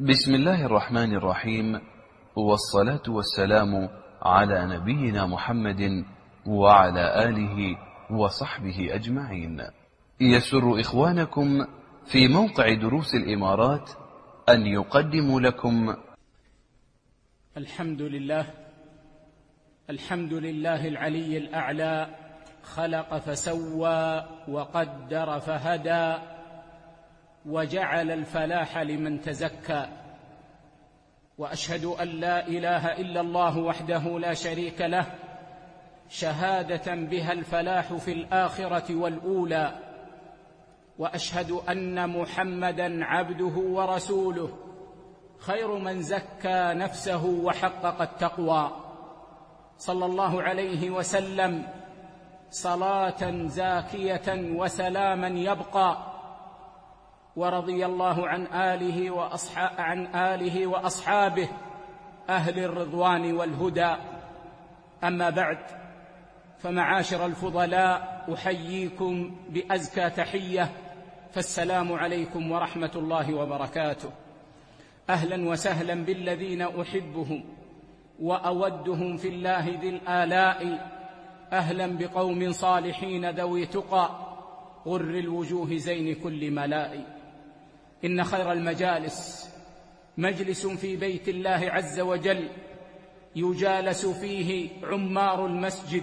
بسم الله الرحمن الرحيم والصلاة والسلام على نبينا محمد وعلى آله وصحبه أجمعين. يسر إخوانكم في موقع دروس الإمارات أن يقدم لكم. الحمد لله الحمد لله العلي الأعلى خلق فسوى وقدر فهدى وجعل الفلاح لمن تزكى. وأشهد أن لا إله إلا الله وحده لا شريك له. شهادة بها الفلاح في الآخرة والأولى. وأشهد أن محمدا عبده ورسوله. خير من زكى نفسه وحقق التقوى. صلى الله عليه وسلم. صلاة زاكية وسلاما يبقى. ورضي الله عن آله وأصحابه, عن آله وأصحابه أهل الرضوان والهدى أما بعد فمعاشر الفضلاء أحييكم بأزكى تحية فالسلام عليكم ورحمة الله وبركاته أهلا وسهلا بالذين أحبهم وأودهم في الله ذي الآلاء. أهلا بقوم صالحين ذوي تقى. غر الوجوه زين كل ملائي إن خير المجالس. مجلس في بيت الله عز وجل يجالس فيه عمار المسجد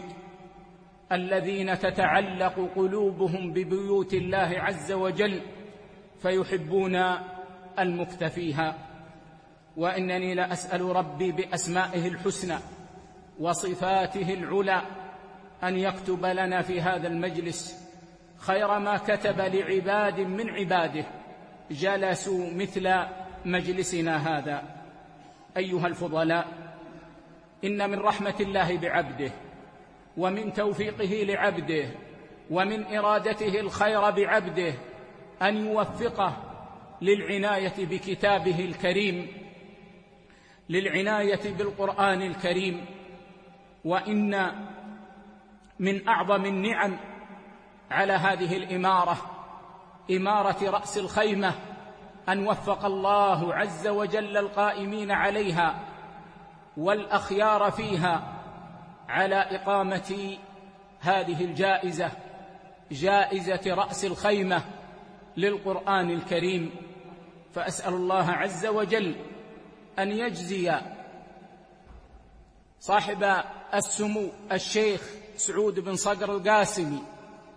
الذين تتعلق قلوبهم ببيوت الله عز وجل فيحبون المكتفيها وإنني لأسأل ربي بأسمائه الحسنى وصفاته العلى أن يكتب لنا في هذا المجلس خير ما كتب لعباد من عباده. جلسوا مثل مجلسنا هذا. أيها الفضلاء إن من رحمة الله بعبده ومن توفيقه لعبده ومن إرادته الخير بعبده أن يوفقه للعناية بكتابه الكريم للعناية بالقرآن الكريم. وإن من أعظم النعم على هذه الإمارة إمارة رأس الخيمة أن وفق الله عز وجل القائمين عليها والأخيار فيها على إقامة هذه الجائزة جائزة رأس الخيمة للقرآن الكريم. فأسأل الله عز وجل أن يجزي صاحب السمو الشيخ سعود بن صقر القاسمي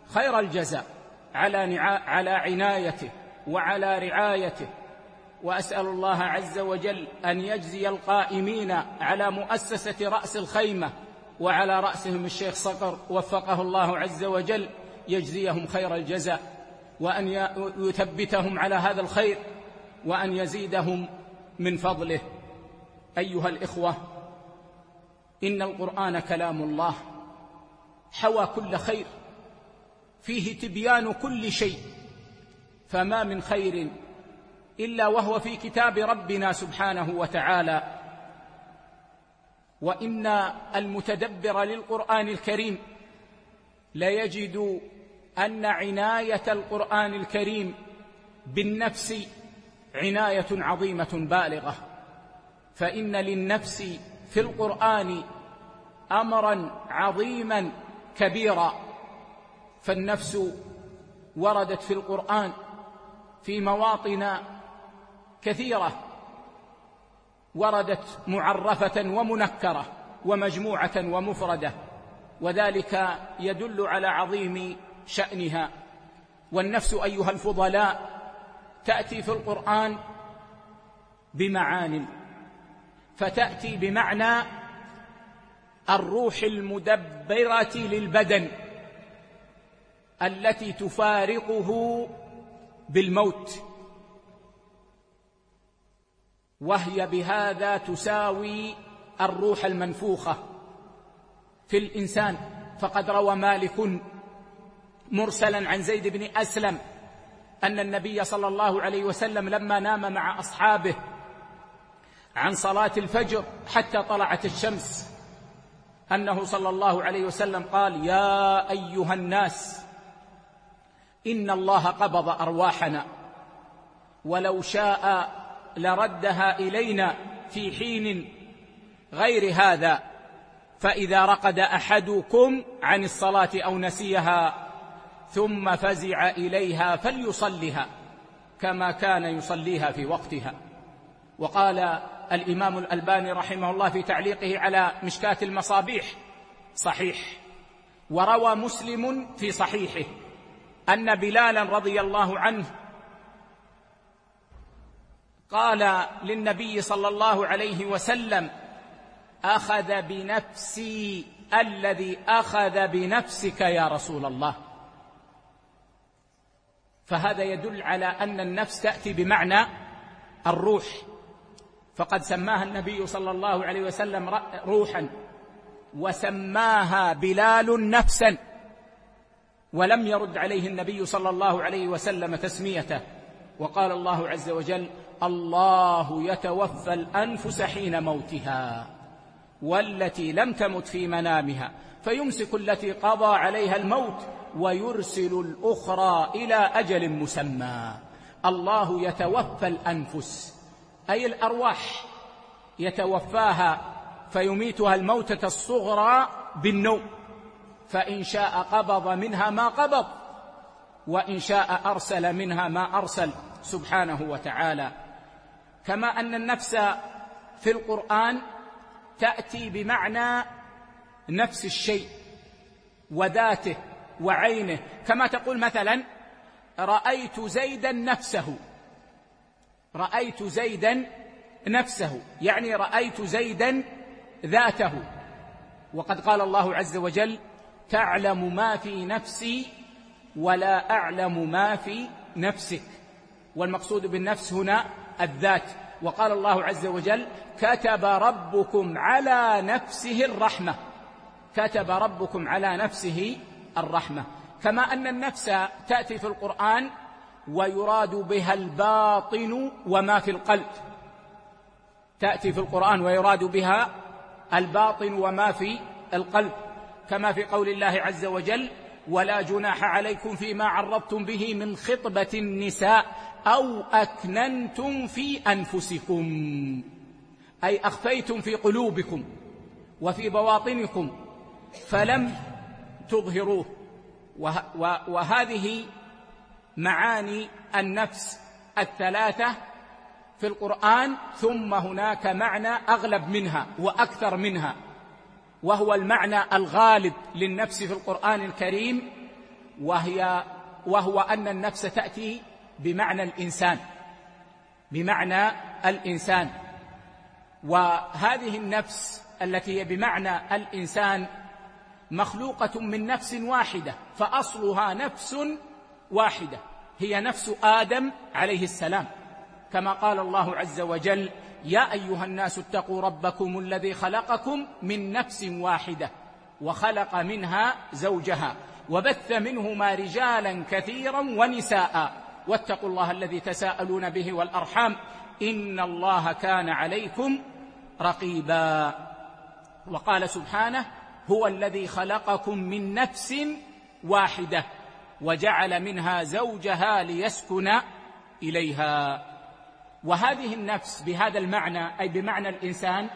خير الجزاء. على على عنايته وعلى رعايته. وأسأل الله عز وجل أن يجزي القائمين على مؤسسة رأس الخيمة وعلى رأسهم الشيخ صقر وفقه الله عز وجل يجزيهم خير الجزاء وأن يثبتهم على هذا الخير وأن يزيدهم من فضله. أيها الإخوة إن القرآن كلام الله حوى كل خير. فيه تبيان كل شيء فما من خير إلا وهو في كتاب ربنا سبحانه وتعالى. وإن المتدبر للقرآن الكريم ليجد أن عناية القرآن الكريم بالنفس عناية عظيمة بالغة. فإن للنفس في القرآن أمرا عظيما كبيرا. فالنفس وردت في القرآن في مواطن كثيرة وردت معرفة ومنكرة ومجموعة ومفردة وذلك يدل على عظيم شأنها. والنفس أيها الفضلاء تأتي في القرآن بمعان فتأتي بمعنى الروح المدبرة للبدن. التي تفارقه بالموت. وهي بهذا تساوي الروح المنفوخة في الإنسان. فقد روى مالك مرسلا عن زيد بن أسلم أن النبي صلى الله عليه وسلم لما نام مع أصحابه عن صلاة الفجر حتى طلعت الشمس أنه صلى الله عليه وسلم قال يا أيها الناس ان الله قبض ارواحنا ولو شاء لردها الينا في حين غير هذا فاذا رقد احدكم عن الصلاه أو نسيها ثم فزع اليها فليصلها كما كان يصليها في وقتها وقال الامام الالباني رحمه الله في تعليقه على مشكاه المصابيح صحيح وروى مسلم في صحيحه أن بلالا رضي الله عنه قال للنبي صلى الله عليه وسلم أخذ بنفسي الذي أخذ بنفسك يا رسول الله. فهذا يدل على أن النفس تأتي بمعنى الروح. فقد سماها النبي صلى الله عليه وسلم روحا وسماها بلال نفسا. ولم يرد عليه النبي صلى الله عليه وسلم تسميته. وقال الله عز وجل الله يتوفى الأنفس حين موتها والتي لم تمت في منامها فيمسك التي قضى عليها الموت ويرسل الأخرى إلى أجل مسمى. الله يتوفى الأنفس أي الأرواح يتوفاها فيميتها الموتة الصغرى بالنوم. فإن شاء قبض منها ما قبض وإن شاء أرسل منها ما أرسل سبحانه وتعالى كما أن النفس في القرآن تأتي بمعنى نفس الشيء وذاته وعينه كما تقول مثلا رأيت زيدا نفسه رأيت زيدا نفسه يعني رأيت زيدا ذاته وقد قال الله عز وجل تعلم ما في نفسي ولا أعلم ما في نفسك. والمقصود بالنفس هنا الذات. وقال الله عز وجل كتب ربكم على نفسه الرحمة. كتب ربكم على نفسه الرحمة. كما أن النفس تأتي في القرآن ويراد بها الباطن وما في القلب. تأتي في القرآن ويراد بها الباطن وما في القلب. كما في قول الله عز وجل ولا جناح عليكم فيما عرضتم به من خطبة النساء أو أكننتم في أنفسكم. أي أخفيتم في قلوبكم وفي بواطنكم فلم تظهروه. وهذه معاني النفس الثلاثة في القرآن ثم هناك معنى أغلب منها وأكثر منها. وهو المعنى الغالب للنفس في القرآن الكريم وهي وهو أن النفس تأتي بمعنى الإنسان بمعنى الإنسان. وهذه النفس التي هي بمعنى الإنسان مخلوقة من نفس واحدة فأصلها نفس واحدة هي نفس آدم عليه السلام. كما قال الله عز وجل يا أيها الناس اتقوا ربكم الذي خلقكم من نفس واحدة وخلق منها زوجها وبث منهما رجالا كثيرا ونساء واتقوا الله الذي تساءلون به والأرحام إن الله كان عليكم رقيبا. وقال سبحانه هو الذي خلقكم من نفس واحدة وجعل منها زوجها ليسكن إليها. وهذه النفس بهذا المعنى أي بمعنى الإنسان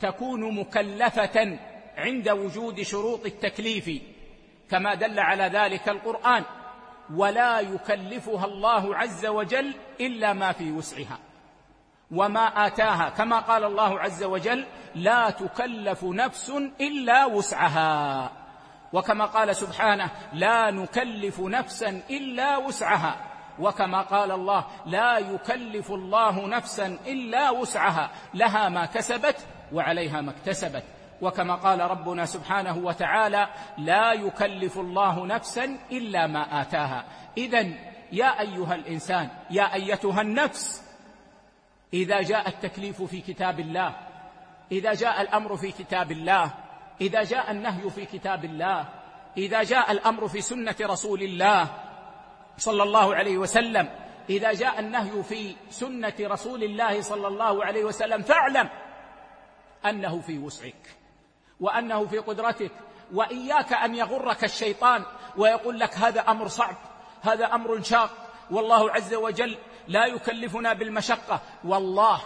تكون مكلفة عند وجود شروط التكليف كما دل على ذلك القرآن. ولا يكلفها الله عز وجل إلا ما في وسعها. وما آتاها كما قال الله عز وجل لا تكلف نفس إلا وسعها. وكما قال سبحانه لا نكلف نفسا إلا وسعها. وكما قال الله لا يكلف الله نفسا إلا وسعها لها ما كسبت وعليها ما اكتسبت. وكما قال ربنا سبحانه وتعالى لا يكلف الله نفسا إلا ما آتاها. إذا يا أيها الإنسان يا أيتها النفس إذا جاء التكليف في كتاب الله إذا جاء الأمر في كتاب الله إذا جاء النهي في كتاب الله إذا جاء الأمر في سنة رسول الله صلى الله عليه وسلم. إذا جاء النهي في سنة رسول الله صلى الله عليه وسلم فاعلم أنه في وسعك وأنه في قدرتك وإياك أن يغرك الشيطان ويقول لك هذا أمر صعب هذا أمر شاق. والله عز وجل لا يكلفنا بالمشقة. والله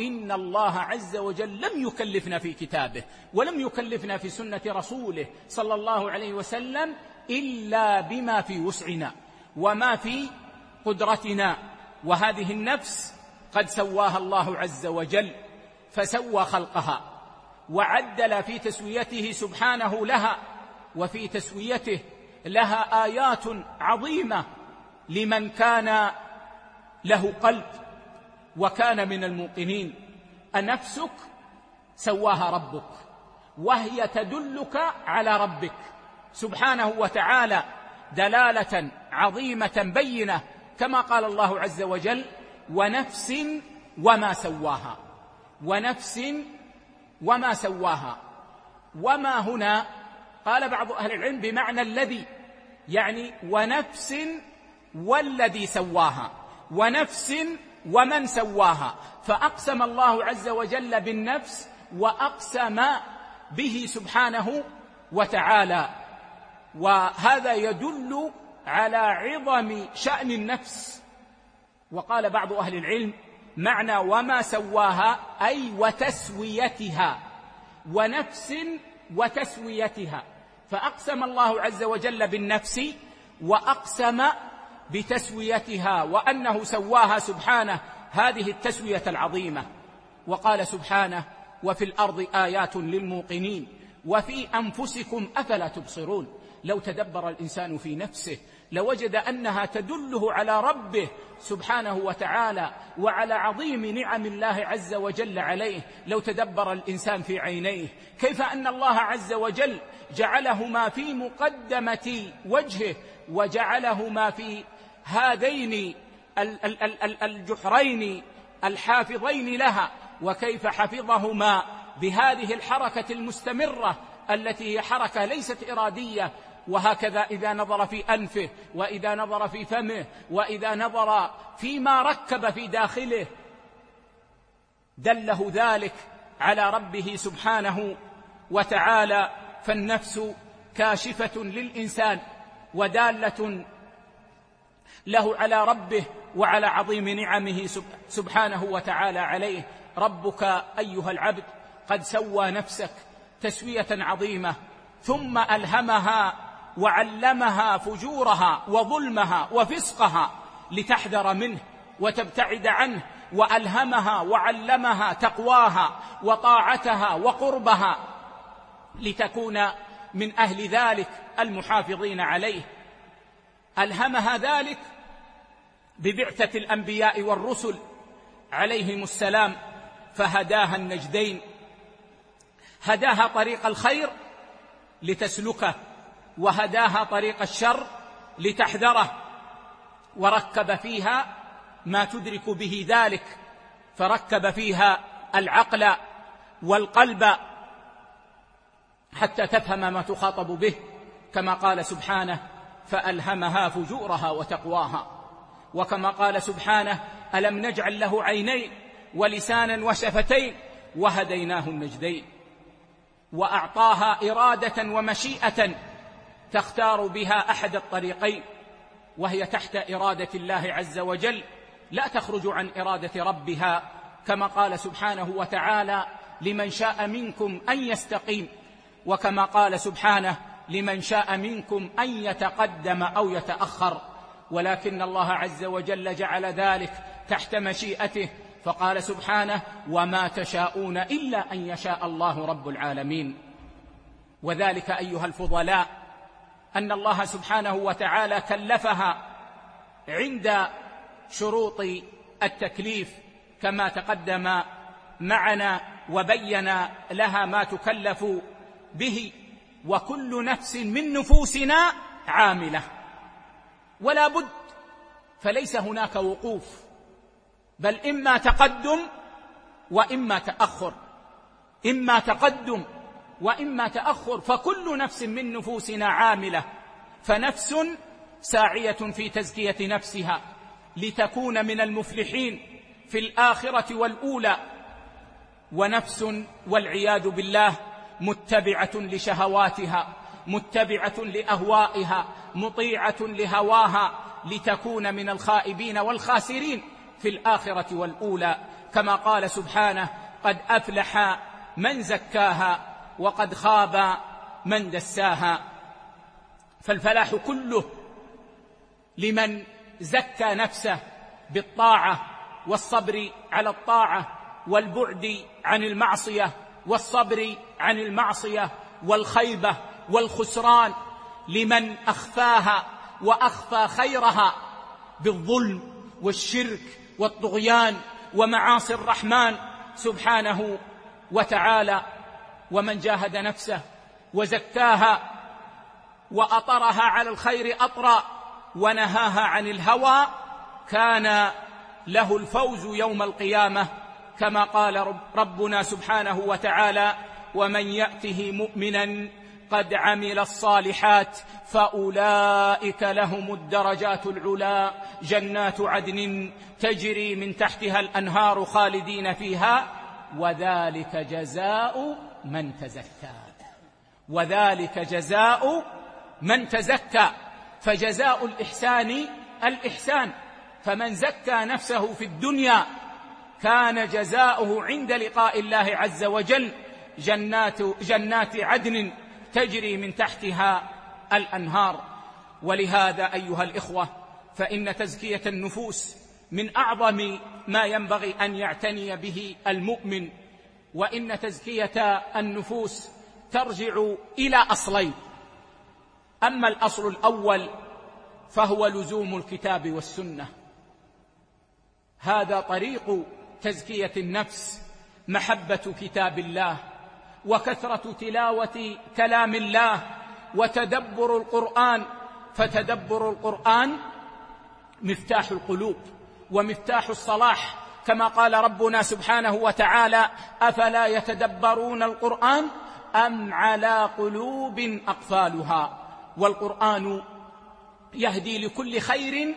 إن الله عز وجل لم يكلفنا في كتابه ولم يكلفنا في سنة رسوله صلى الله عليه وسلم إلا بما في وسعنا. وما في قدرتنا وهذه النفس قد سواها الله عز وجل فسوى خلقها وعدل في تسويته سبحانه لها وفي تسويته لها آيات عظيمة لمن كان له قلب وكان من الموقنين. أنفسك سواها ربك وهي تدلك على ربك سبحانه وتعالى. دلالة عظيمة بينة كما قال الله عز وجل ونفس وما سواها ونفس وما سواها. وما هنا؟ قال بعض أهل العلم بمعنى الذي يعني ونفس والذي سواها ونفس ومن سواها. فأقسم الله عز وجل بالنفس وأقسم به سبحانه وتعالى. وهذا يدل على عظم شأن النفس. وقال بعض أهل العلم معنى وما سواها أي وتسويتها ونفس وتسويتها. فأقسم الله عز وجل بالنفس وأقسم بتسويتها وأنه سواها سبحانه هذه التسوية العظيمة. وقال سبحانه وفي الأرض آيات للموقنين وفي أنفسكم أفلا تبصرون. لو تدبر الإنسان في نفسه لوجد أنها تدله على ربه سبحانه وتعالى وعلى عظيم نعم الله عز وجل عليه. لو تدبر الإنسان في عينيه كيف أن الله عز وجل جعلهما في مقدمة وجهه وجعلهما في هذين الجحرين الحافظين لها وكيف حفظهما بهذه الحركة المستمرة التي هي حركة ليست إرادية وهكذا إذا نظر في أنفه وإذا نظر في فمه وإذا نظر فيما ركب في داخله دله ذلك على ربه سبحانه وتعالى فالنفس كاشفة للإنسان ودالة له على ربه وعلى عظيم نعمه سبحانه وتعالى عليه. ربك أيها العبد قد سوى نفسك تسوية عظيمة ثم ألهمها وعلمها فجورها وظلمها وفسقها لتحذر منه وتبتعد عنه وألهمها وعلمها تقواها وطاعتها وقربها لتكون من أهل ذلك المحافظين عليه. ألهمها ذلك ببعثة الأنبياء والرسل عليهم السلام فهداها النجدين. هداها طريق الخير لتسلكه وهداها طريق الشر لتحذره وركب فيها ما تدرك به ذلك فركب فيها العقل والقلب حتى تفهم ما تخاطب به كما قال سبحانه فألهمها فجورها وتقواها. وكما قال سبحانه ألم نجعل له عينين ولسانا وشفتين وهديناه النجدين. وأعطاها إرادة ومشيئة تختار بها أحد الطريقين وهي تحت إرادة الله عز وجل لا تخرج عن إرادة ربها كما قال سبحانه وتعالى لمن شاء منكم أن يستقيم وكما قال سبحانه لمن شاء منكم أن يتقدم أو يتأخر ولكن الله عز وجل جعل ذلك تحت مشيئته فقال سبحانه وما تشاءون إلا أن يشاء الله رب العالمين وذلك أيها الفضلاء أن الله سبحانه وتعالى كلفها عند شروط التكليف كما تقدم معنا وبين لها ما تكلف به وكل نفس من نفوسنا عاملة. ولا بد فليس هناك وقوف بل إما تقدم وإما تأخر. إما تقدم وإما تأخر فكل نفس من نفوسنا عاملة فنفس ساعية في تزكية نفسها لتكون من المفلحين في الآخرة والأولى. ونفس والعياذ بالله متبعة لشهواتها متبعة لأهوائها مطيعة لهواها لتكون من الخائبين والخاسرين في الآخرة والأولى. كما قال سبحانه قد أفلح من زكاها وقد خاب من دساها. فالفلاح كله لمن زكى نفسه بالطاعة والصبر على الطاعة والبعد عن المعصية والصبر عن المعصية والخيبة والخسران لمن أخفاها وأخفى خيرها بالظلم والشرك والطغيان ومعاصي الرحمن سبحانه وتعالى. ومن جاهد نفسه وزكاها وأطرها على الخير أطرا ونهاها عن الهوى كان له الفوز يوم القيامة كما قال ربنا سبحانه وتعالى ومن يأته مؤمنا قد عمل الصالحات فأولئك لهم الدرجات العلى جنات عدن تجري من تحتها الأنهار خالدين فيها وذلك جزاء من تزكى. وذلك جزاء من تزكى. فجزاء الإحسان الإحسان. فمن زكى نفسه في الدنيا كان جزاؤه عند لقاء الله عز وجل جنات, جنات عدن تجري من تحتها الأنهار. ولهذا أيها الإخوة فإن تزكية النفوس من أعظم ما ينبغي أن يعتني به المؤمن وإن تزكية النفوس ترجع إلى أصلين. أما الأصل الأول فهو لزوم الكتاب والسنة. هذا طريق تزكية النفس محبة كتاب الله وكثرة تلاوة كلام الله وتدبر القرآن. فتدبر القرآن مفتاح القلوب ومفتاح الصلاح. كما قال ربنا سبحانه وتعالى أفلا يتدبرون القرآن أم على قلوب أقفالها؟ والقرآن يهدي لكل خير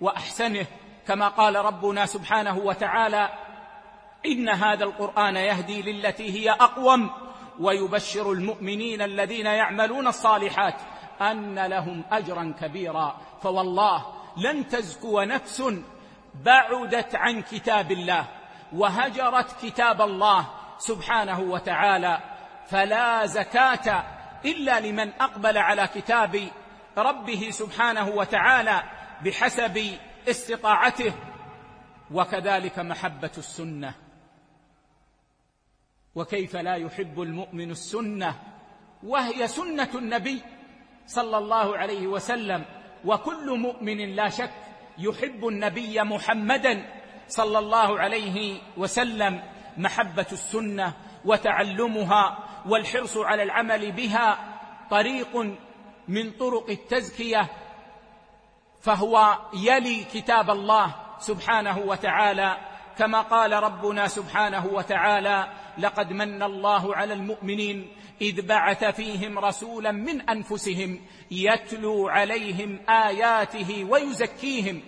وأحسنه كما قال ربنا سبحانه وتعالى إن هذا القرآن يهدي للتي هي أقوم ويبشر المؤمنين الذين يعملون الصالحات أن لهم أجرا كبيرا. فوالله لن تزكو نفس بعدت عن كتاب الله وهجرت كتاب الله سبحانه وتعالى فلا زكاة إلا لمن أقبل على كتاب ربه سبحانه وتعالى بحسب استطاعته وكذلك محبة السنة وكيف لا يحب المؤمن السنة وهي سنة النبي صلى الله عليه وسلم وكل مؤمن لا شك يحب النبي محمدا صلى الله عليه وسلم محبة السنة وتعلمها والحرص على العمل بها طريق من طرق التزكية فهو يلي كتاب الله سبحانه وتعالى. كما قال ربنا سبحانه وتعالى لقد من الله على المؤمنين إذ بعث فيهم رسولا من أنفسهم يتلو عليهم آياته ويزكيهم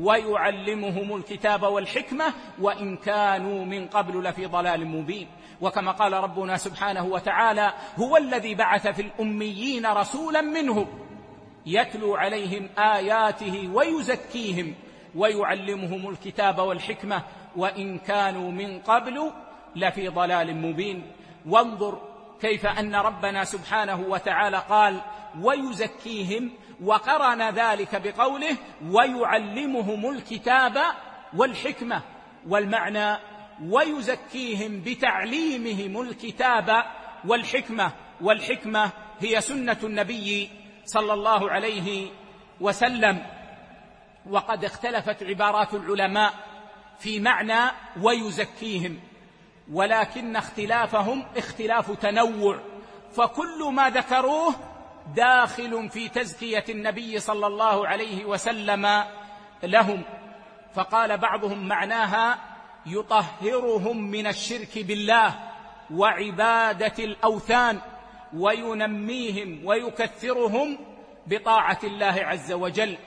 ويعلمهم الكتاب والحكمة وإن كانوا من قبل لفي ضلال مبين. وكما قال ربنا سبحانه وتعالى هو الذي بعث في الأميين رسولا منهم يتلو عليهم آياته ويزكيهم ويعلمهم الكتاب والحكمة وإن كانوا من قبل لفي ضلال مبين. وانظر كيف أن ربنا سبحانه وتعالى قال ويزكيهم وقرن ذلك بقوله ويعلمهم الكتاب والحكمة والمعنى ويزكيهم بتعليمهم الكتاب والحكمة. والحكمة هي سنة النبي صلى الله عليه وسلم. وقد اختلفت عبارات العلماء في معنى ويزكيهم ولكن اختلافهم اختلاف تنوع. فكل ما ذكروه داخل في تزكية النبي صلى الله عليه وسلم لهم. فقال بعضهم معناها يطهرهم من الشرك بالله وعبادة الأوثان وينميهم ويكثرهم بطاعة الله عز وجل.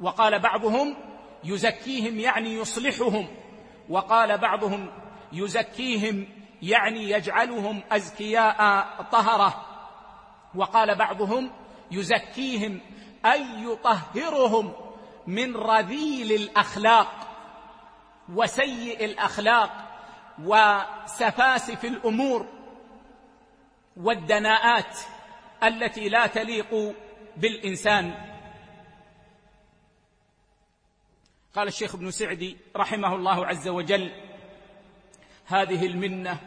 وقال بعضهم يزكيهم يعني يصلحهم. وقال بعضهم يزكيهم يعني يجعلهم أزكياء طهرة. وقال بعضهم يزكيهم أي يطهرهم من رذيل الأخلاق وسيء الأخلاق وسفاسف الأمور والدناءات التي لا تليق بالإنسان. قال الشيخ ابن سعدي رحمه الله عز وجل هذه المنة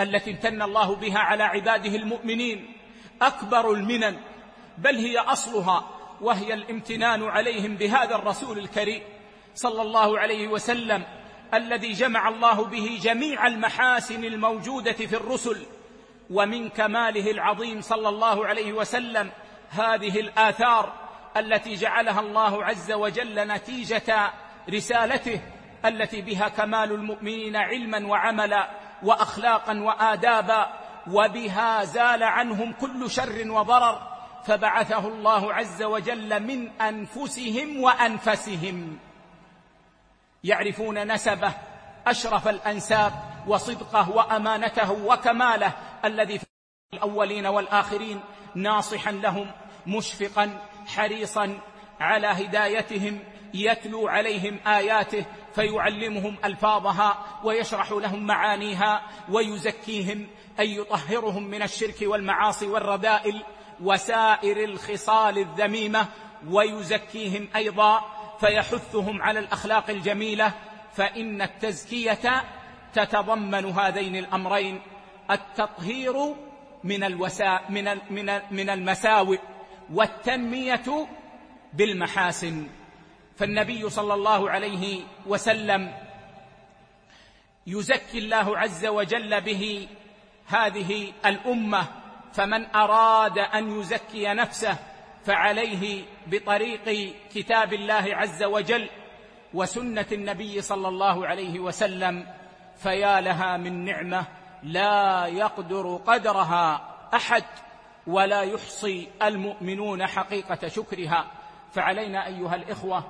التي امتن الله بها على عباده المؤمنين أكبر المنن بل هي أصلها وهي الامتنان عليهم بهذا الرسول الكريم صلى الله عليه وسلم الذي جمع الله به جميع المحاسن الموجودة في الرسل ومن كماله العظيم صلى الله عليه وسلم هذه الآثار التي جعلها الله عز وجل نتيجة رسالته التي بها كمال المؤمنين علما وعملا وأخلاقا وآدابا وبها زال عنهم كل شر وضرر فبعثه الله عز وجل من أنفسهم وأنفسهم. يعرفون نسبه أشرف الأنساب وصدقه وأمانته وكماله الذي في الأولين والآخرين ناصحا لهم مشفقا حريصا على هدايتهم يتلو عليهم آياته فيعلمهم ألفاظها ويشرح لهم معانيها ويزكيهم أي يطهرهم من الشرك والمعاصي والرذائل وسائر الخصال الذميمة ويزكيهم أيضا فيحثهم على الأخلاق الجميلة فإن التزكية تتضمن هذين الأمرين التطهير من الوساء من من من المساوئ. والتنمية بالمحاسن. فالنبي صلى الله عليه وسلم يزكي الله عز وجل به هذه الأمة فمن أراد أن يزكي نفسه فعليه بطريق كتاب الله عز وجل وسنة النبي صلى الله عليه وسلم فيا لها من نعمة لا يقدر قدرها أحد. ولا يحصي المؤمنون حقيقة شكرها. فعلينا أيها الإخوة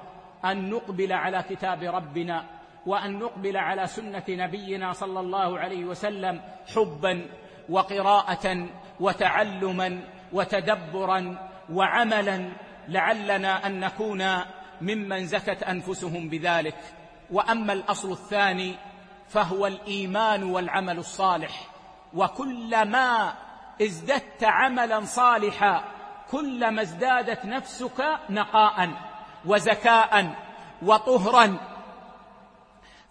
أن نقبل على كتاب ربنا وأن نقبل على سنة نبينا صلى الله عليه وسلم حبا وقراءة وتعلما وتدبرا وعملا لعلنا أن نكون ممن زكت أنفسهم بذلك. وأما الأصل الثاني فهو الإيمان والعمل الصالح. وكلما ازددت عملا صالحا كلما ازدادت نفسك نقاء وزكاء وطهرا.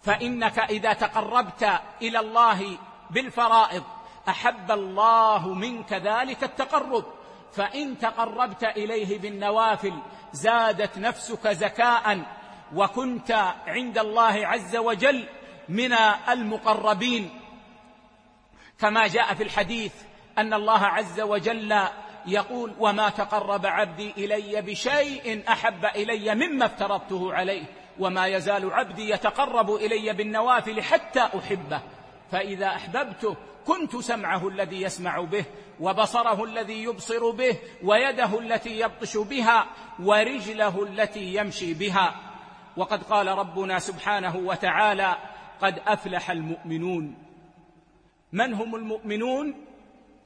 فإنك إذا تقربت إلى الله بالفرائض أحب الله منك ذلك التقرب. فإن تقربت إليه بالنوافل زادت نفسك زكاء. وكنت عند الله عز وجل من المقربين. كما جاء في الحديث أن الله عز وجل يقول وما تقرب عبدي إلي بشيء أحب إلي مما افترضته عليه وما يزال عبدي يتقرب إلي بالنوافل حتى أحبه فإذا أحببته كنت سمعه الذي يسمع به وبصره الذي يبصر به ويده التي يبطش بها ورجله التي يمشي بها وقد قال ربنا سبحانه وتعالى قد أفلح المؤمنون من هم المؤمنون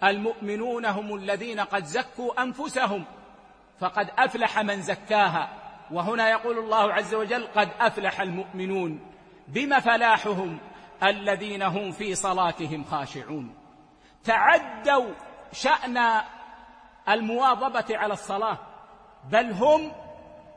المؤمنون هم الذين قد زكوا أنفسهم فقد أفلح من زكاها. وهنا يقول الله عز وجل قد أفلح المؤمنون بما فلاحهم الذين هم في صلاتهم خاشعون. تعدوا شأن المواظبة على الصلاة بل هم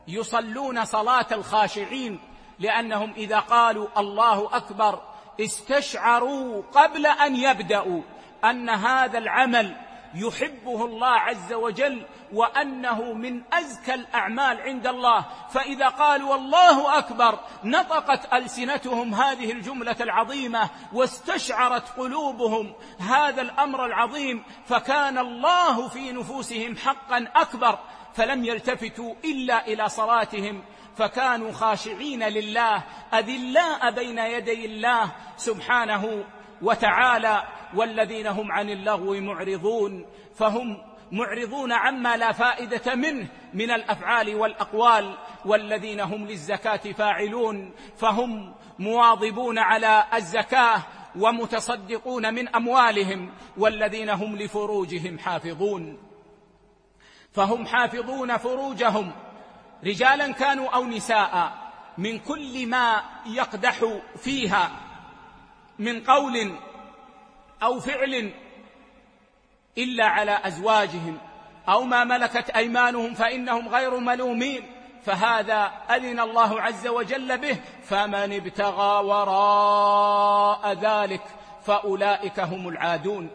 يصلون صلاة الخاشعين لأنهم إذا قالوا الله أكبر استشعروا قبل أن يبدأوا. أن هذا العمل يحبه الله عز وجل وأنه من أزكى الأعمال عند الله. فإذا قالوا الله أكبر نطقت ألسنتهم هذه الجملة العظيمة واستشعرت قلوبهم هذا الأمر العظيم فكان الله في نفوسهم حقا أكبر فلم يلتفتوا إلا إلى صلاتهم فكانوا خاشعين لله أذلاء بين يدي الله سبحانه وتعالى. والذين هم عن اللغو معرضون فهم معرضون عما لا فائدة منه من الأفعال والأقوال والذين هم للزكاة فاعلون فهم مواظبون على الزكاة ومتصدقون من أموالهم والذين هم لفروجهم حافظون. فهم حافظون فروجهم. رجالا كانوا أو نساء من كل ما يقدح فيها من قول أو فعل إلا على أزواجهم أو ما ملكت أيمانهم فإنهم غير ملومين فهذا أذن الله عز وجل به فمن ابتغى وراء ذلك فأولئك هم العادون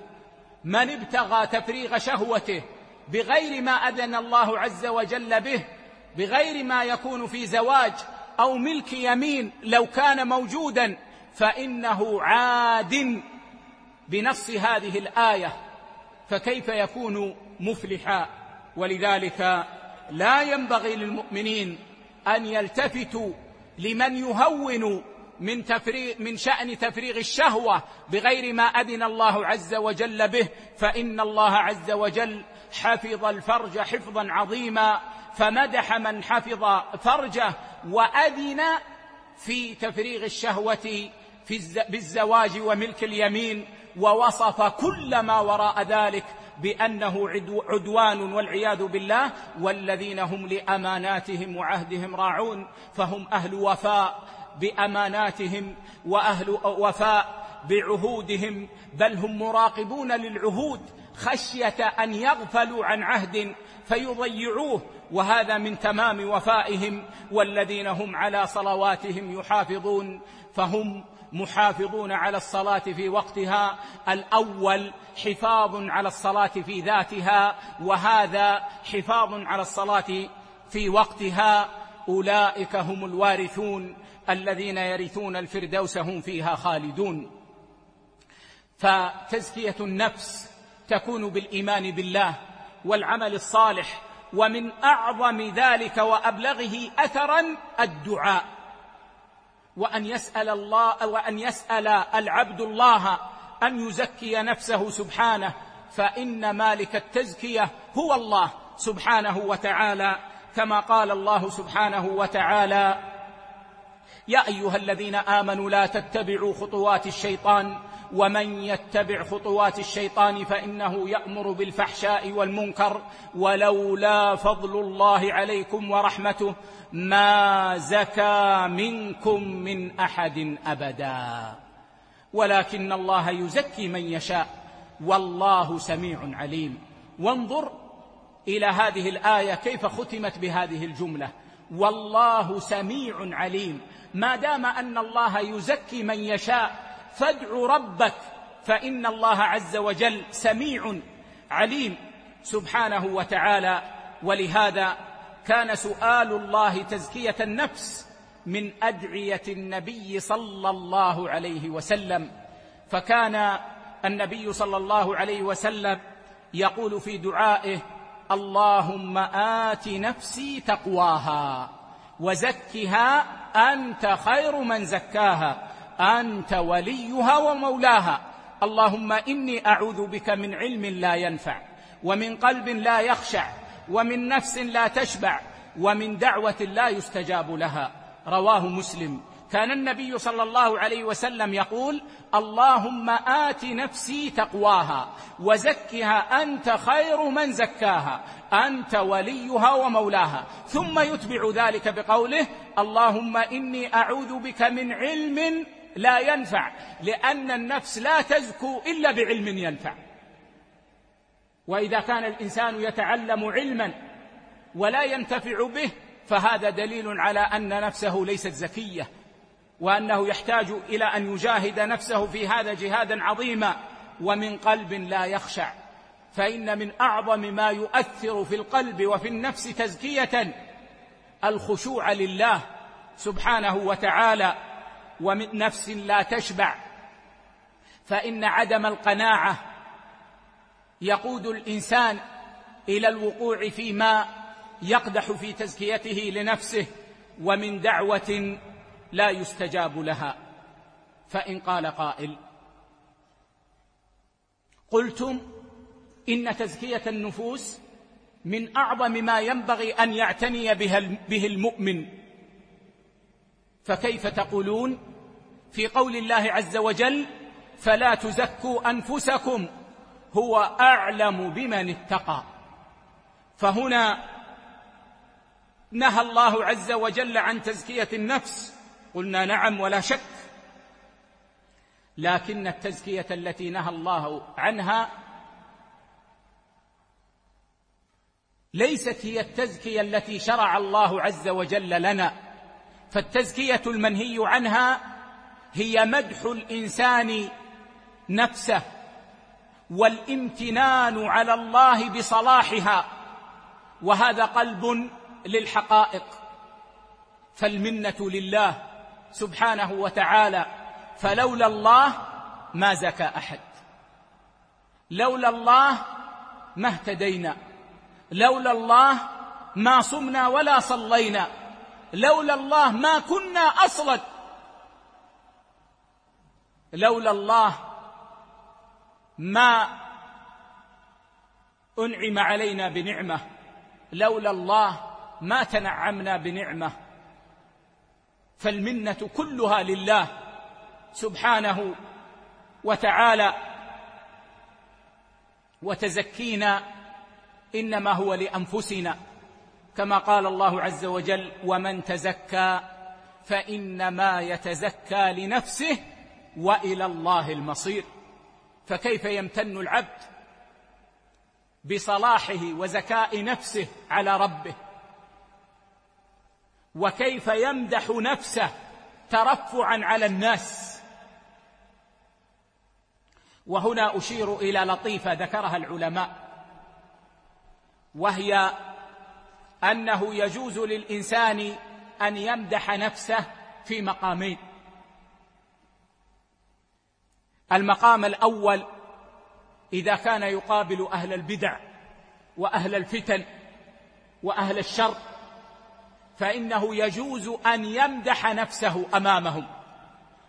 من ابتغى تفريغ شهوته بغير ما أذن الله عز وجل به بغير ما يكون في زواج أو ملك يمين لو كان موجودا فإنه عاد بنص هذه الآية فكيف يكون مفلحا؟ ولذلك لا ينبغي للمؤمنين أن يلتفتوا لمن يهون من, تفريغ من شأن تفريغ الشهوة بغير ما أذن الله عز وجل به. فإن الله عز وجل حفظ الفرج حفظا عظيما فمدح من حفظ فرجه وأذن في تفريغ الشهوة في بالزواج وملك اليمين. ووصف كل ما وراء ذلك بأنه عدوان والعياذ بالله والذين هم لأماناتهم وعهدهم راعون فهم أهل وفاء بأماناتهم وأهل وفاء بعهودهم بل هم مراقبون للعهود خشية أن يغفلوا عن عهد فيضيعوه وهذا من تمام وفائهم والذين هم على صلواتهم يحافظون فهم محافظون على الصلاة في وقتها. الأول حفاظ على الصلاة في ذاتها وهذا حفاظ على الصلاة في وقتها. أولئك هم الوارثون الذين يرثون الفردوس هم فيها خالدون. فتزكية النفس تكون بالإيمان بالله والعمل الصالح ومن أعظم ذلك وأبلغه أثرا الدعاء. وأن يسأل الله وأن يسأل العبد الله أن يزكي نفسه سبحانه فإن مالك التزكية هو الله سبحانه وتعالى كما قال الله سبحانه وتعالى يا أيها الذين آمنوا لا تتبعوا خطوات الشيطان ومن يتبع خطوات الشيطان فإنه يأمر بالفحشاء والمنكر ولولا فضل الله عليكم ورحمته ما زكى منكم من أحد أبدا ولكن الله يزكي من يشاء والله سميع عليم وانظر إلى هذه الآية كيف ختمت بهذه الجملة والله سميع عليم ما دام أن الله يزكي من يشاء فادع ربك فإن الله عز وجل سميع عليم. سبحانه وتعالى ولهذا كان سؤال الله تزكية النفس من أدعية النبي صلى الله عليه وسلم. فكان النبي صلى الله عليه وسلم يقول في دعائه اللهم آت نفسي تقواها وزكها أنت خير من زكاها. أنت وليها ومولاها. اللهم إني أعوذ بك من علم لا ينفع ومن قلب لا يخشع ومن نفس لا تشبع ومن دعوة لا يستجاب لها. رواه مسلم. كان النبي صلى الله عليه وسلم يقول اللهم آت نفسي تقواها وزكها أنت خير من زكاها أنت وليها ومولاها. ثم يتبع ذلك بقوله اللهم إني أعوذ بك من علم لا ينفع لأن النفس لا تزكو إلا بعلم ينفع. وإذا كان الإنسان يتعلم علما ولا ينتفع به فهذا دليل على أن نفسه ليست زكية وأنه يحتاج إلى أن يجاهد نفسه في هذا جهادا عظيما ومن قلب لا يخشع. فإن من أعظم ما يؤثر في القلب وفي النفس تزكية الخشوع لله سبحانه وتعالى. ومن نفس لا تشبع فإن عدم القناعة يقود الإنسان إلى الوقوع فيما يقدح في تزكيته لنفسه ومن دعوة لا يستجاب لها. فإن قال قائل قلتم إن تزكية النفوس من أعظم ما ينبغي أن يعتني به المؤمن. فكيف تقولون؟ في قول الله عز وجل فلا تزكوا أنفسكم هو أعلم بمن اتقى. فهنا نهى الله عز وجل عن تزكية النفس. قلنا نعم ولا شك. لكن التزكية التي نهى الله عنها ليست هي التزكية التي شرع الله عز وجل لنا. فالتزكية المنهي عنها هي مدح الإنسان نفسه والامتنان على الله بصلاحها وهذا قلب للحقائق. فالمنة لله سبحانه وتعالى فلولا الله ما زكى أحد. لولا الله ما اهتدينا لولا الله ما صمنا ولا صلينا لولا الله ما كنا أصلا. لولا الله ما أنعم علينا بنعمة لولا الله ما تنعمنا بنعمة. فالمنة كلها لله سبحانه وتعالى. وتزكينا إنما هو لأنفسنا كما قال الله عز وجل ومن تزكى فإنما يتزكى لنفسه والى الله المصير. فكيف يمتن العبد؟ بصلاحه وزكاء نفسه على ربه. وكيف يمدح نفسه ترفعا على الناس؟ وهنا اشير إلى لطيفه ذكرها العلماء. وهي انه يجوز للانسان ان يمدح نفسه في مقامين. المقام الأول إذا كان يقابل أهل البدع وأهل الفتن وأهل الشر فإنه يجوز أن يمدح نفسه أمامهم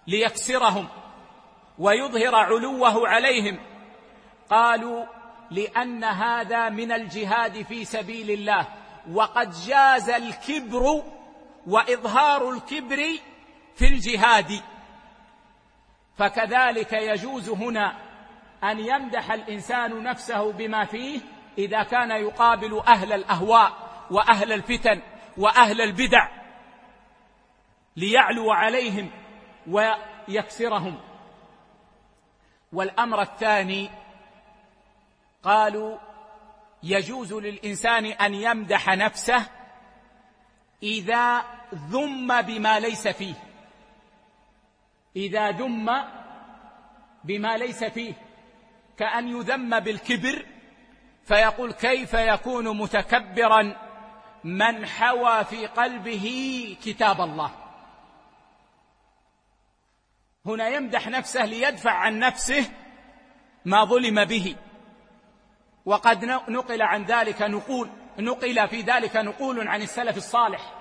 ليكسرهم ويظهر علوه عليهم. قالوا لأن هذا من الجهاد في سبيل الله وقد جاز الكبر وإظهار الكبر في الجهاد. فكذلك يجوز هنا أن يمدح الإنسان نفسه بما فيه إذا كان يقابل أهل الأهواء وأهل الفتن وأهل البدع ليعلو عليهم ويكسرهم. والأمر الثاني قالوا يجوز للإنسان أن يمدح نفسه إذا ذم بما ليس فيه. إذا ذم بما ليس فيه كأن يذم بالكبر فيقول كيف يكون متكبرا من حوى في قلبه كتاب الله. هنا يمدح نفسه ليدفع عن نفسه ما ظلم به. وقد نقل عن ذلك نقول نقل في ذلك نقول عن السلف الصالح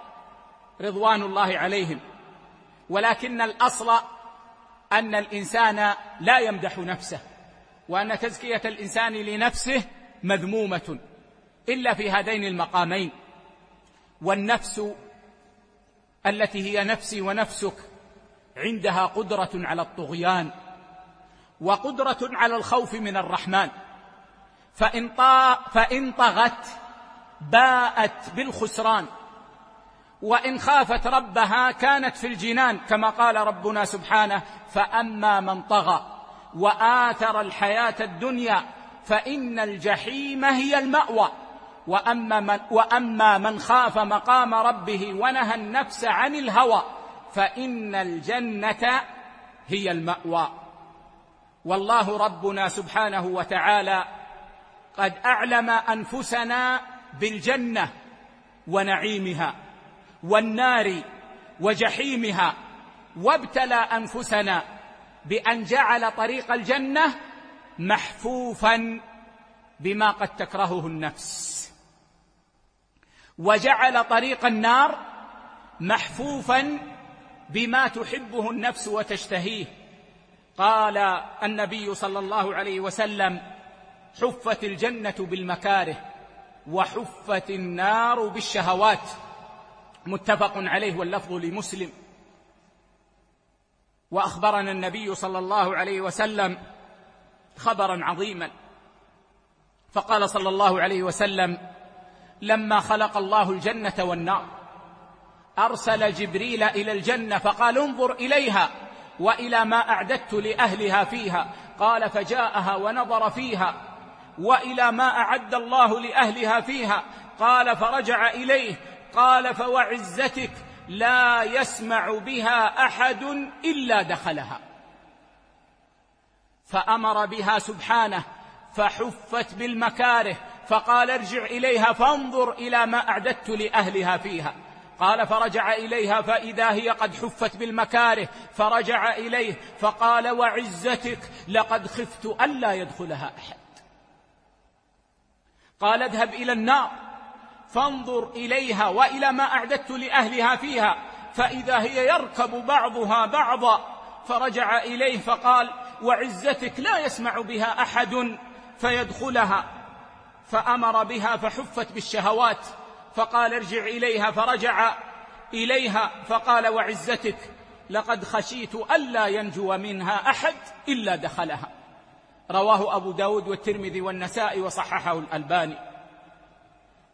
رضوان الله عليهم. ولكن الأصل أن الإنسان لا يمدح نفسه وأن تزكية الإنسان لنفسه مذمومة إلا في هذين المقامين. والنفس التي هي نفسي ونفسك عندها قدرة على الطغيان وقدرة على الخوف من الرحمن. فإن, طا فإن طغت باءت بالخسران. وإن خافت ربها كانت في الجنان كما قال ربنا سبحانه فأما من طغى وآثر الحياة الدنيا فإن الجحيم هي المأوى. وأما من, وأما من خاف مقام ربه ونهى النفس عن الهوى فإن الجنة هي المأوى. والله ربنا سبحانه وتعالى قد أعلم أنفسنا بالجنة ونعيمها. والنار وجحيمها وابتلى أنفسنا بأن جعل طريق الجنة محفوفا بما قد تكرهه النفس. وجعل طريق النار محفوفا بما تحبه النفس وتشتهيه. قال النبي صلى الله عليه وسلم حفت الجنة بالمكاره وحفت النار بالشهوات. متفق عليه واللفظ لمسلم. وأخبرنا النبي صلى الله عليه وسلم خبرا عظيما. فقال صلى الله عليه وسلم لما خلق الله الجنة والنار أرسل جبريل إلى الجنة فقال انظر إليها وإلى ما أعددت لأهلها فيها. قال فجاءها ونظر فيها وإلى ما أعد الله لأهلها فيها. قال فرجع إليه قال فوعزتك لا يسمع بها أحد إلا دخلها. فأمر بها سبحانه فحفت بالمكاره فقال ارجع إليها فانظر إلى ما أعددت لأهلها فيها. قال فرجع إليها فإذا هي قد حفت بالمكاره فرجع إليه فقال وعزتك لقد خفت ألا يدخلها أحد. قال اذهب إلى النار. فانظر إليها وإلى ما أعددت لأهلها فيها فإذا هي يركب بعضها بعضا فرجع إليه فقال وعزتك لا يسمع بها أحد فيدخلها فأمر بها فحفت بالشهوات فقال ارجع إليها فرجع إليها فقال وعزتك لقد خشيت ألا ينجو منها أحد إلا دخلها. رواه أبو داود والترمذي والنسائي وصححه الألباني.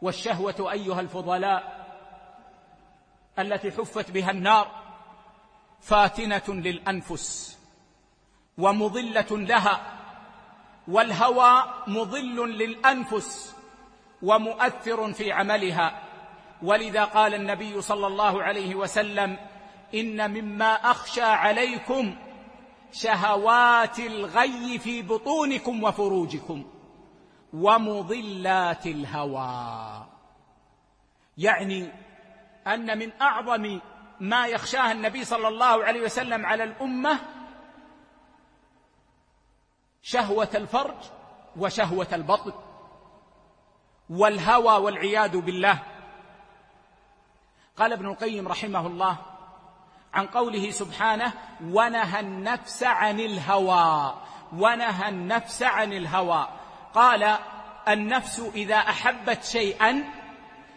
والشهوة أيها الفضلاء التي حفت بها النار فاتنة للأنفس ومضلة لها والهوى مضل للأنفس ومؤثر في عملها ولذا قال النبي صلى الله عليه وسلم إن مما أخشى عليكم شهوات الغي في بطونكم وفروجكم ومضلات الهوى. يعني أن من أعظم ما يخشاه النبي صلى الله عليه وسلم على الأمة شهوة الفرج وشهوة البطن والهوى والعياذ بالله. قال ابن القيم رحمه الله عن قوله سبحانه ونهى النفس عن الهوى ونهى النفس عن الهوى. قال النفس إذا أحبت شيئا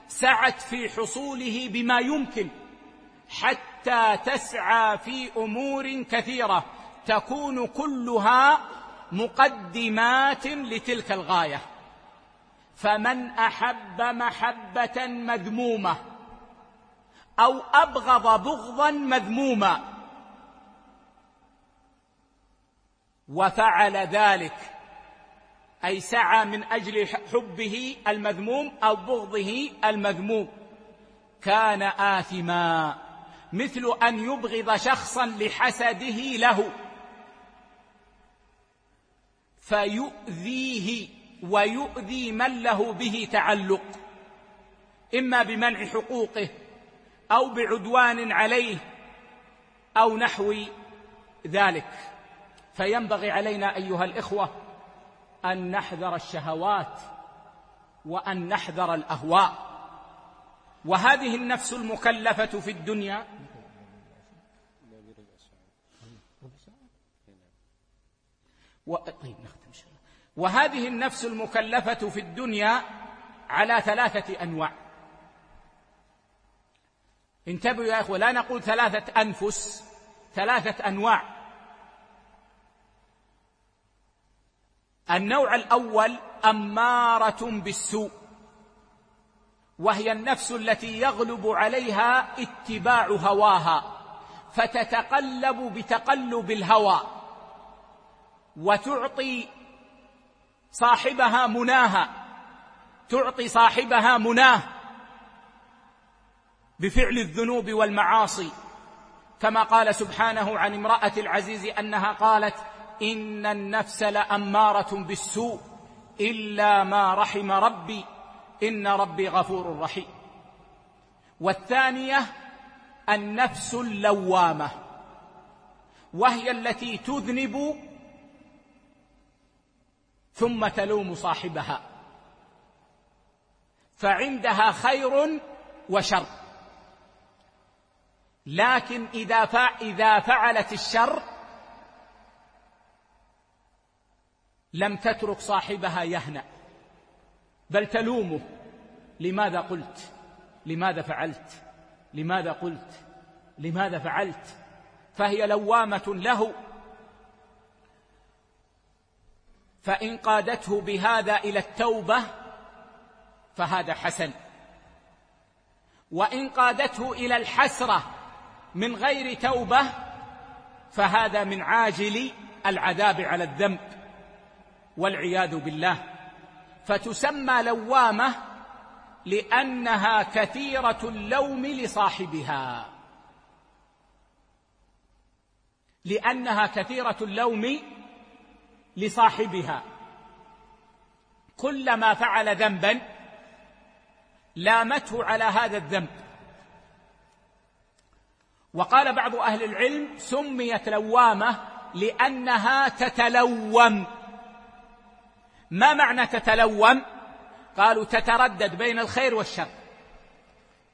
سعت في حصوله بما يمكن حتى تسعى في أمور كثيرة تكون كلها مقدمات لتلك الغاية. فمن أحب محبة مذمومة أو أبغض بغضا مذموما وفعل ذلك أي سعى من أجل حبه المذموم أو بغضه المذموم. كان آثما مثل أن يبغض شخصا لحسده له. فيؤذيه ويؤذي من له به تعلق. إما بمنع حقوقه أو بعدوان عليه أو نحو ذلك. فينبغي علينا أيها الإخوة أن نحذر الشهوات وأن نحذر الأهواء. وهذه النفس المكلفة في الدنيا. و... طيب نختم شاء الله. وهذه النفس المكلفة في الدنيا على ثلاثة أنواع. انتبهوا يا إخوة لا نقول ثلاثة أنفس ثلاثة أنواع. النوع الأول أمارة بالسوء وهي النفس التي يغلب عليها اتباع هواها فتتقلب بتقلب الهوى وتعطي صاحبها مناها تعطي صاحبها مناه بفعل الذنوب والمعاصي كما قال سبحانه عن امرأة العزيز أنها قالت إن النفس لأمارة بالسوء إلا ما رحم ربي إن ربي غفور رحيم. والثانية النفس اللوامة وهي التي تذنب ثم تلوم صاحبها. فعندها خير وشر. لكن إذا فعلت الشر لم تترك صاحبها يهنأ. بل تلومه. لماذا قلت؟ لماذا فعلت؟ لماذا قلت؟ لماذا فعلت؟ فهي لوامة له. فإن قادته بهذا إلى التوبة فهذا حسن. وإن قادته إلى الحسرة من غير توبة فهذا من عاجل العذاب على الذنب. والعياذ بالله. فتسمى لوامة لأنها كثيرة اللوم لصاحبها. لأنها كثيرة اللوم لصاحبها. كلما فعل ذنبا لامته على هذا الذنب. وقال بعض أهل العلم سميت لوامة لأنها تتلوم. ما معنى تتلوم؟ قالوا تتردد بين الخير والشر.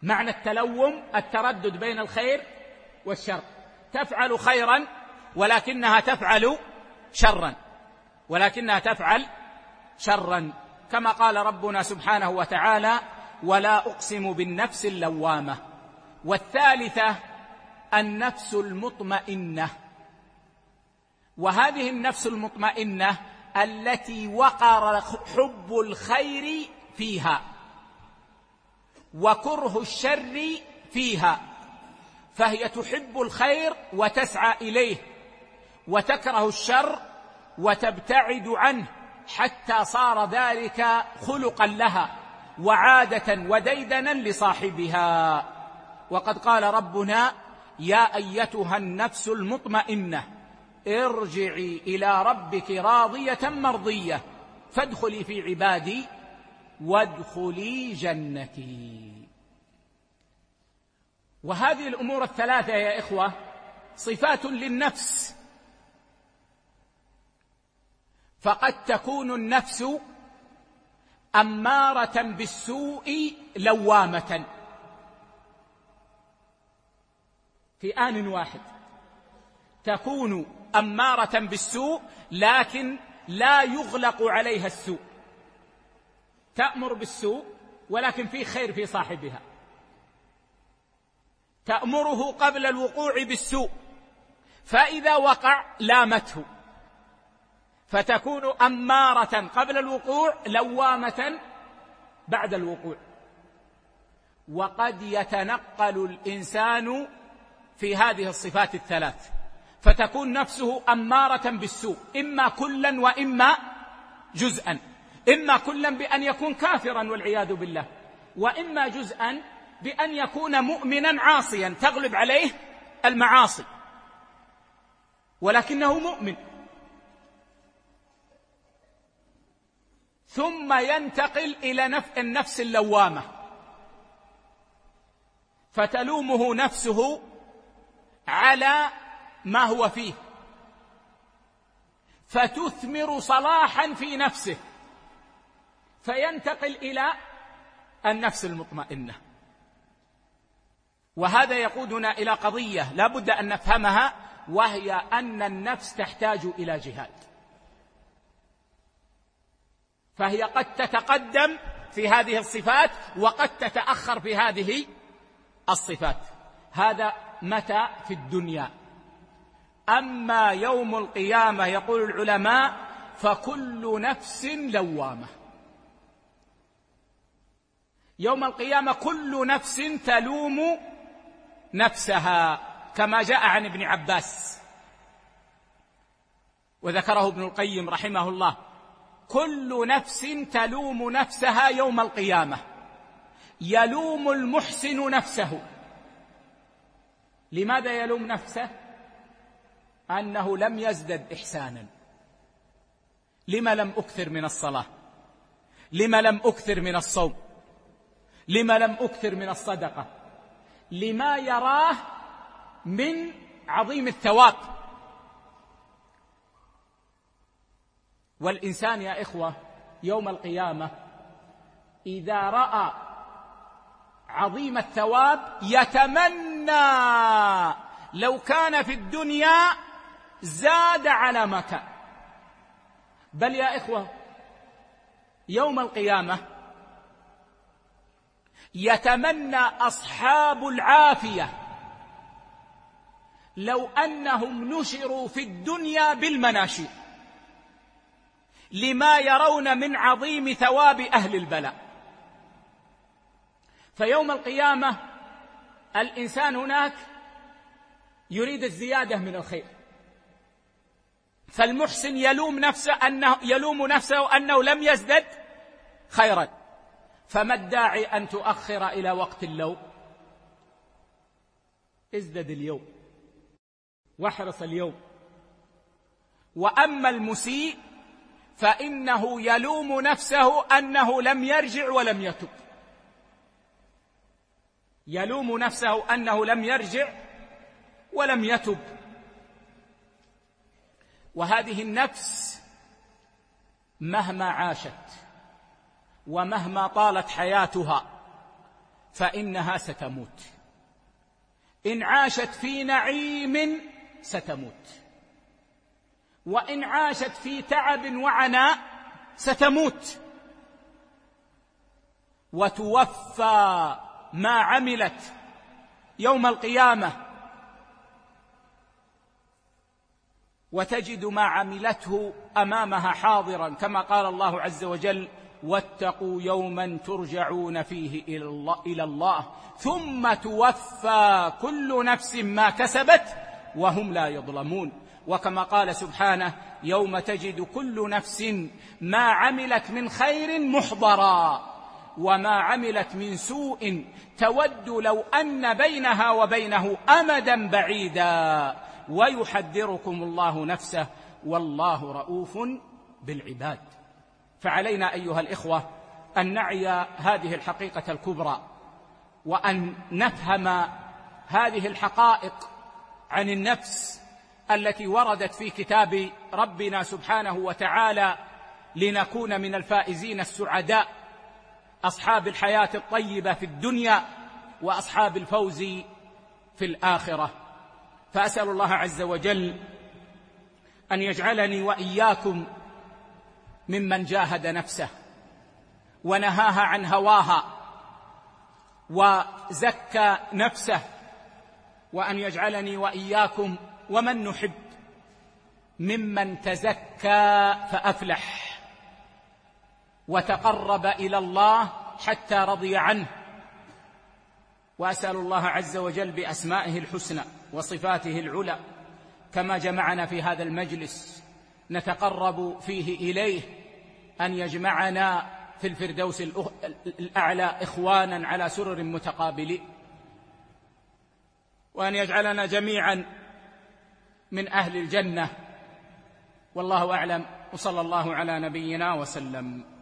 معنى التلوم التردد بين الخير والشر. تفعل خيرا ولكنها تفعل شرا. ولكنها تفعل شرا. كما قال ربنا سبحانه وتعالى ولا أقسم بالنفس اللوامة. والثالثة النفس المطمئنة. وهذه النفس المطمئنة التي وقر حب الخير فيها. وكره الشر فيها. فهي تحب الخير وتسعى إليه. وتكره الشر وتبتعد عنه. حتى صار ذلك خلقا لها وعادة وديدنا لصاحبها. وقد قال ربنا يا أيتها النفس المطمئنة ارجعي إلى ربك راضية مرضية. فادخلي في عبادي وادخلي جنتي. وهذه الأمور الثلاثة يا إخوة صفات للنفس. فقد تكون النفس أمارة بالسوء لوامة. في آن واحد. تكون أمارة بالسوء لكن لا يغلق عليها السوء. تأمر بالسوء ولكن في خير في صاحبها. تأمره قبل الوقوع بالسوء فإذا وقع لامته. فتكون أمارة قبل الوقوع لوامة بعد الوقوع. وقد يتنقل الإنسان في هذه الصفات الثلاث. فتكون نفسه أمارة بالسوء. إما كلا وإما جزءا. إما كلا بأن يكون كافرا والعياذ بالله. وإما جزءا بأن يكون مؤمنا عاصيا. تغلب عليه المعاصي. ولكنه مؤمن. ثم ينتقل إلى النفس اللوامة. فتلومه نفسه على ما هو فيه. فتثمر صلاحا في نفسه. فينتقل إلى النفس المطمئنة. وهذا يقودنا إلى قضية لا بد أن نفهمها وهي أن النفس تحتاج إلى جهاد. فهي قد تتقدم في هذه الصفات وقد تتأخر في هذه الصفات. هذا متى في الدنيا؟ أما يوم القيامة يقول العلماء فكل نفس لوامة. يوم القيامة كل نفس تلوم نفسها كما جاء عن ابن عباس. وذكره ابن القيم رحمه الله. كل نفس تلوم نفسها يوم القيامة. يلوم المحسن نفسه. لماذا يلوم نفسه؟ أنه لم يزدد إحسانا. لما لم أكثر من الصلاة؟ لما لم أكثر من الصوم؟ لما لم أكثر من الصدقة؟ لما يراه من عظيم الثواب. والإنسان يا إخوة يوم القيامة إذا رأى عظيم الثواب يتمنى. لو كان في الدنيا زاد على ما كان بل يا إخوة يوم القيامة يتمنى أصحاب العافية لو أنهم نشروا في الدنيا بالمناشير لما يرون من عظيم ثواب أهل البلاء. فيوم القيامة الإنسان هناك يريد الزيادة من الخير. فالمحسن يلوم نفسه أنه يلوم نفسه أنه لم يزدد خيرا. فما الداعي أن تؤخر إلى وقت اللوم؟ ازدد اليوم. واحرص اليوم. وأما المسيء فإنه يلوم نفسه أنه لم يرجع ولم يتب. يلوم نفسه أنه لم يرجع ولم يتب. وهذه النفس مهما عاشت ومهما طالت حياتها فإنها ستموت. إن عاشت في نعيم ستموت. وإن عاشت في تعب وعناء ستموت. وتوفى ما عملت يوم القيامة وتجد ما عملته أمامها حاضرا كما قال الله عز وجل واتقوا يوما ترجعون فيه إلى الله, إلى الله ثم توفى كل نفس ما كسبت وهم لا يظلمون. وكما قال سبحانه يوم تجد كل نفس ما عملت من خير محضرا وما عملت من سوء تود لو أن بينها وبينه أمدا بعيدا. ويحذركم الله نفسه والله رؤوف بالعباد. فعلينا ايها الاخوه ان نعي هذه الحقيقة الكبرى وان نفهم هذه الحقائق عن النفس التي وردت في كتاب ربنا سبحانه وتعالى لنكون من الفائزين السعداء اصحاب الحياة الطيبه في الدنيا واصحاب الفوز في الاخره فأسأل الله عز وجل أن يجعلني وإياكم ممن جاهد نفسه ونهاها عن هواها وزكى نفسه وأن يجعلني وإياكم ومن نحب ممن تزكى فأفلح وتقرب إلى الله حتى رضي عنه وأسأل الله عز وجل بأسمائه الحسنى وصفاته العلى كما جمعنا في هذا المجلس نتقرب فيه إليه أن يجمعنا في الفردوس الأعلى إخوانا على سرر متقابلين وأن يجعلنا جميعا من أهل الجنة والله أعلم وصلى الله على نبينا وسلم.